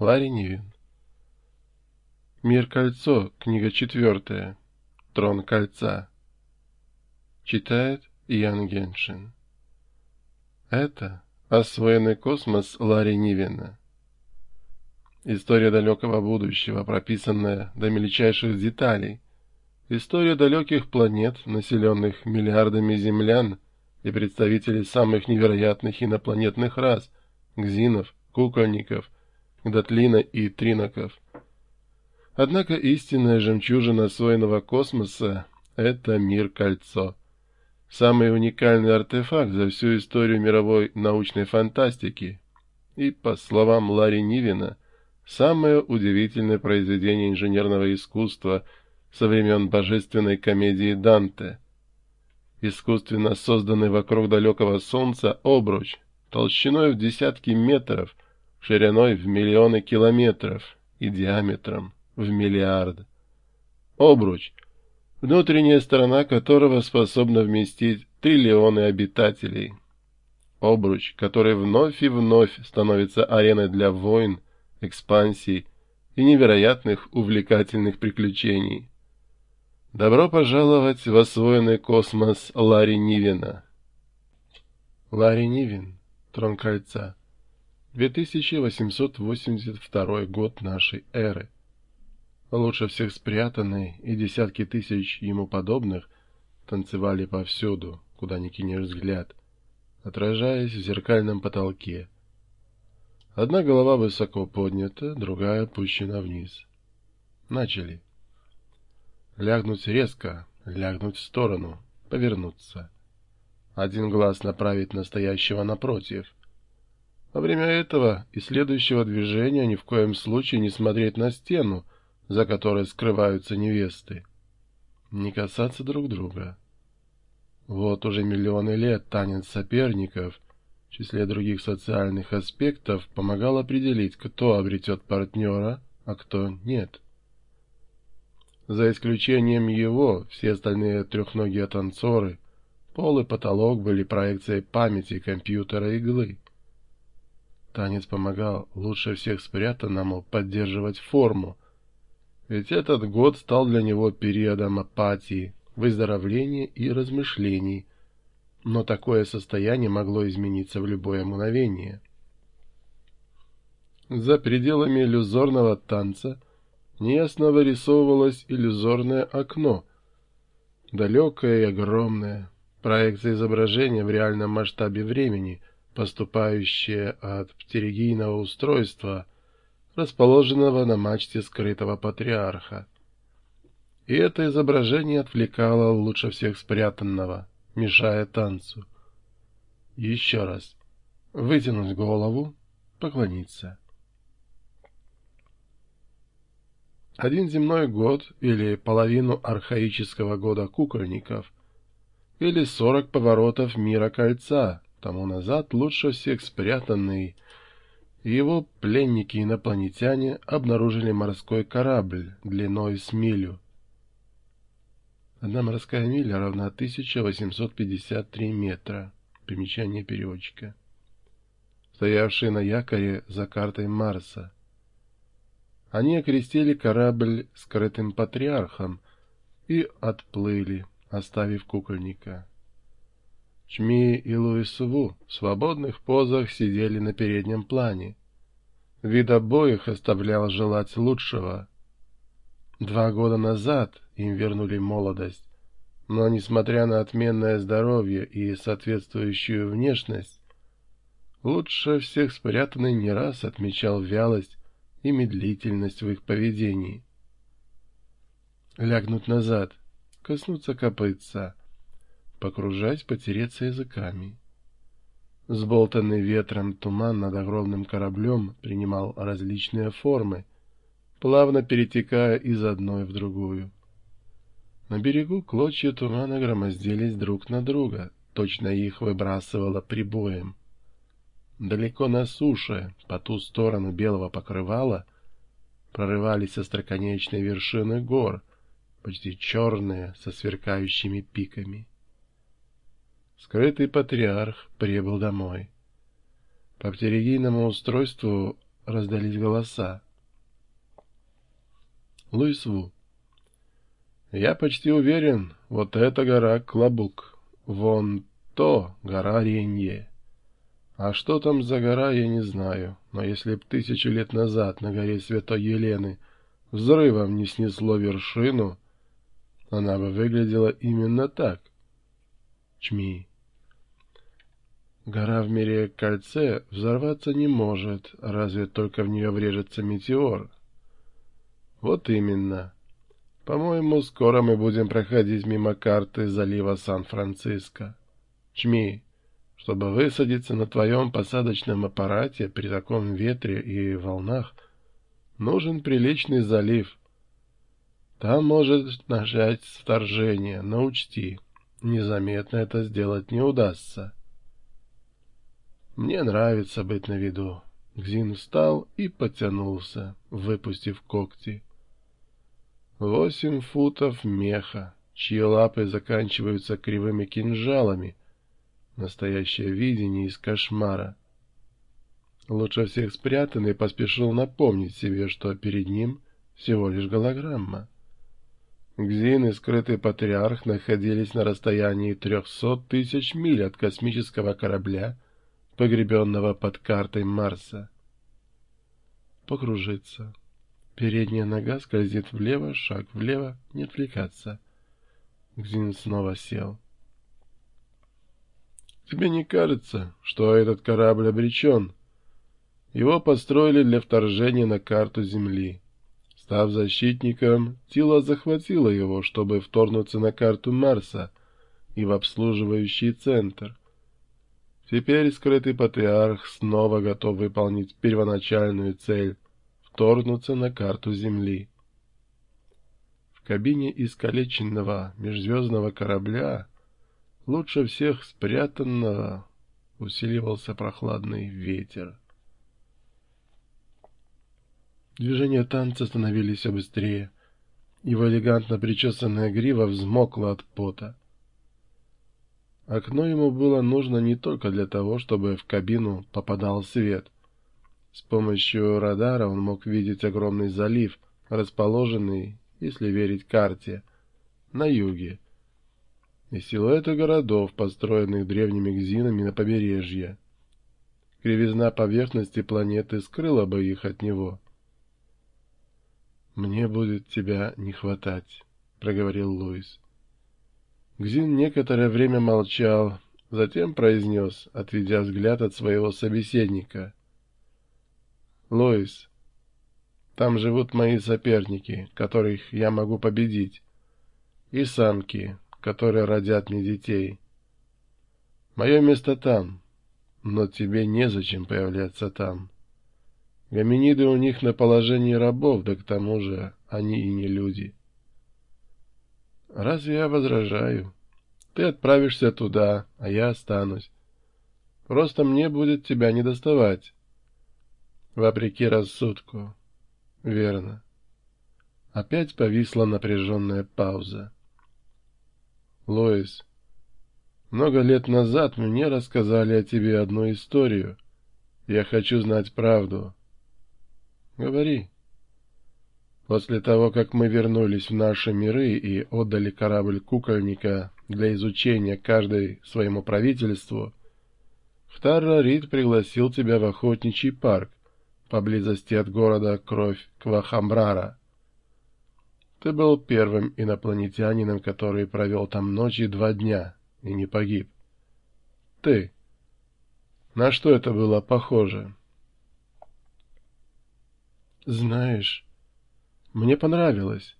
Ларри Нивен. Мир кольцо, книга четвертая. Трон кольца. Читает Ян Геншин. Это освоенный космос Ларри Нивена. История далекого будущего, прописанная до мельчайших деталей. История далеких планет, населенных миллиардами землян и представителей самых невероятных инопланетных рас, гзинов, кукольников – Датлина и Тринаков. Однако истинная жемчужина освоенного космоса — это мир-кольцо. Самый уникальный артефакт за всю историю мировой научной фантастики. И, по словам Ларри Нивина, самое удивительное произведение инженерного искусства со времен божественной комедии Данте. Искусственно созданный вокруг далекого Солнца обруч, толщиной в десятки метров — шириной в миллионы километров и диаметром в миллиарды. Обруч, внутренняя сторона которого способна вместить триллионы обитателей. Обруч, который вновь и вновь становится ареной для войн, экспансий и невероятных увлекательных приключений. Добро пожаловать в освоенный космос Ларри Нивена. Ларри Нивен, Трон Кольца 2882 год нашей эры. Лучше всех спрятанный и десятки тысяч ему подобных танцевали повсюду, куда ни кинешь взгляд, отражаясь в зеркальном потолке. Одна голова высоко поднята, другая опущена вниз. Начали. Лягнуть резко, лягнуть в сторону, повернуться. Один глаз направить настоящего напротив — во время этого и следующего движения ни в коем случае не смотреть на стену, за которой скрываются невесты. Не касаться друг друга. Вот уже миллионы лет танец соперников, в числе других социальных аспектов, помогал определить, кто обретет партнера, а кто нет. За исключением его, все остальные трехногие танцоры, пол и потолок были проекцией памяти компьютера иглы. Танец помогал лучше всех спрятанному поддерживать форму, ведь этот год стал для него периодом апатии, выздоровления и размышлений, но такое состояние могло измениться в любое мгновение. За пределами иллюзорного танца неясно вырисовывалось иллюзорное окно, далекое и огромное, проекция изображения в реальном масштабе времени — поступающее от птеригийного устройства, расположенного на мачте скрытого патриарха. И это изображение отвлекало лучше всех спрятанного, мешая танцу. Еще раз. Вытянуть голову, поклониться. Один земной год или половину архаического года кукольников или сорок поворотов мира кольца, тому назад лучше всех спрятанный, его пленники-инопланетяне обнаружили морской корабль длиной с милю. Одна морская миля равна 1853 метра. Примечание переводчика. Стоявший на якоре за картой Марса. Они окрестили корабль скрытым патриархом и отплыли, оставив кукольника. Чми и Луис Ву в свободных позах сидели на переднем плане. Вид обоих оставлял желать лучшего. Два года назад им вернули молодость, но, несмотря на отменное здоровье и соответствующую внешность, лучше всех спрятанный не раз отмечал вялость и медлительность в их поведении. Лягнуть назад, коснуться копытца — покружать, потереться языками. Сболтанный ветром туман над огромным кораблем принимал различные формы, плавно перетекая из одной в другую. На берегу клочья тумана громоздились друг на друга, точно их выбрасывало прибоем. Далеко на суше, по ту сторону белого покрывала, прорывались остроконечные вершины гор, почти черные, со сверкающими пиками. Скрытый патриарх прибыл домой. По птеригийному устройству раздались голоса. Луис Ву. Я почти уверен, вот эта гора Клабук, вон то гора Ренье. А что там за гора, я не знаю, но если б тысячу лет назад на горе Святой Елены взрывом не снесло вершину, она бы выглядела именно так. Чми. Гора в мире кольце взорваться не может, разве только в нее врежется метеор. Вот именно. По-моему, скоро мы будем проходить мимо карты залива Сан-Франциско. Чми, чтобы высадиться на твоем посадочном аппарате при таком ветре и волнах, нужен приличный залив. Там может начать вторжение, но учти, незаметно это сделать не удастся. Мне нравится быть на виду. Гзин встал и потянулся, выпустив когти. Восемь футов меха, чьи лапы заканчиваются кривыми кинжалами. Настоящее видение из кошмара. Лучше всех спрятанный поспешил напомнить себе, что перед ним всего лишь голограмма. Гзин и скрытый патриарх находились на расстоянии трехсот тысяч миль от космического корабля, погребенного под картой Марса. Покружиться. Передняя нога скользит влево, шаг влево, не отвлекаться. Гзин снова сел. Тебе не кажется, что этот корабль обречен? Его построили для вторжения на карту Земли. Став защитником, Тила захватила его, чтобы вторгнуться на карту Марса и в обслуживающий центр. Теперь скрытый патриарх снова готов выполнить первоначальную цель вторгнуться на карту Земли. В кабине искалеченного межзвездного корабля, лучше всех спрятанного, усиливался прохладный ветер. Движения танца становились все быстрее. Его элегантно причесанная грива взмокла от пота. Окно ему было нужно не только для того, чтобы в кабину попадал свет — с помощью радара он мог видеть огромный залив, расположенный, если верить карте, на юге, и силуэты городов, построенных древними гзинами на побережье. Кривизна поверхности планеты скрыла бы их от него. «Мне будет тебя не хватать», — проговорил Луис. Гзин некоторое время молчал, затем произнес, отведя взгляд от своего собеседника — Лоис, там живут мои соперники, которых я могу победить, и самки, которые родят мне детей. Мое место там, но тебе незачем появляться там. Гоминиды у них на положении рабов, да к тому же они и не люди. Разве я возражаю? Ты отправишься туда, а я останусь. Просто мне будет тебя не доставать вопреки рассудку. Верно. Опять повисла напряженная пауза. Лоис, много лет назад мне рассказали о тебе одну историю. Я хочу знать правду. Говори. После того, как мы вернулись в наши миры и отдали корабль кукольника для изучения каждой своему правительству, Втарра Рид пригласил тебя в охотничий парк, поблизости от города Кровь Квахамбрара. Ты был первым инопланетянином, который провел там ночи два дня и не погиб. Ты. На что это было похоже? Знаешь, мне понравилось.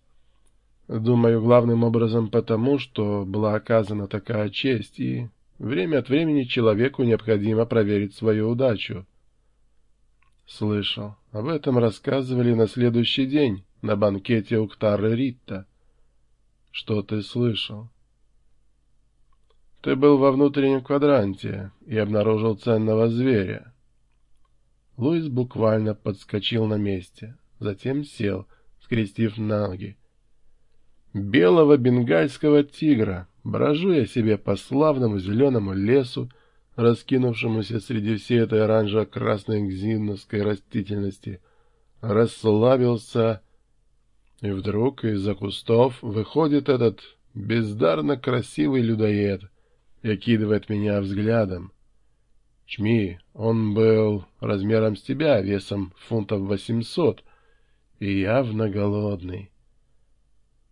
Думаю, главным образом потому, что была оказана такая честь, и время от времени человеку необходимо проверить свою удачу. Слышал. Об этом рассказывали на следующий день на банкете у Ктары Ритта. Что ты слышал? Ты был во внутреннем квадранте и обнаружил ценного зверя. Луис буквально подскочил на месте, затем сел, скрестив ноги. Белого бенгальского тигра брожу я себе по славному зеленому лесу, раскинувшемуся среди всей этой оранжево-красной гзиновской растительности, расслабился, и вдруг из-за кустов выходит этот бездарно красивый людоед и окидывает меня взглядом. Чми, он был размером с тебя, весом фунтов восемьсот, и явно голодный.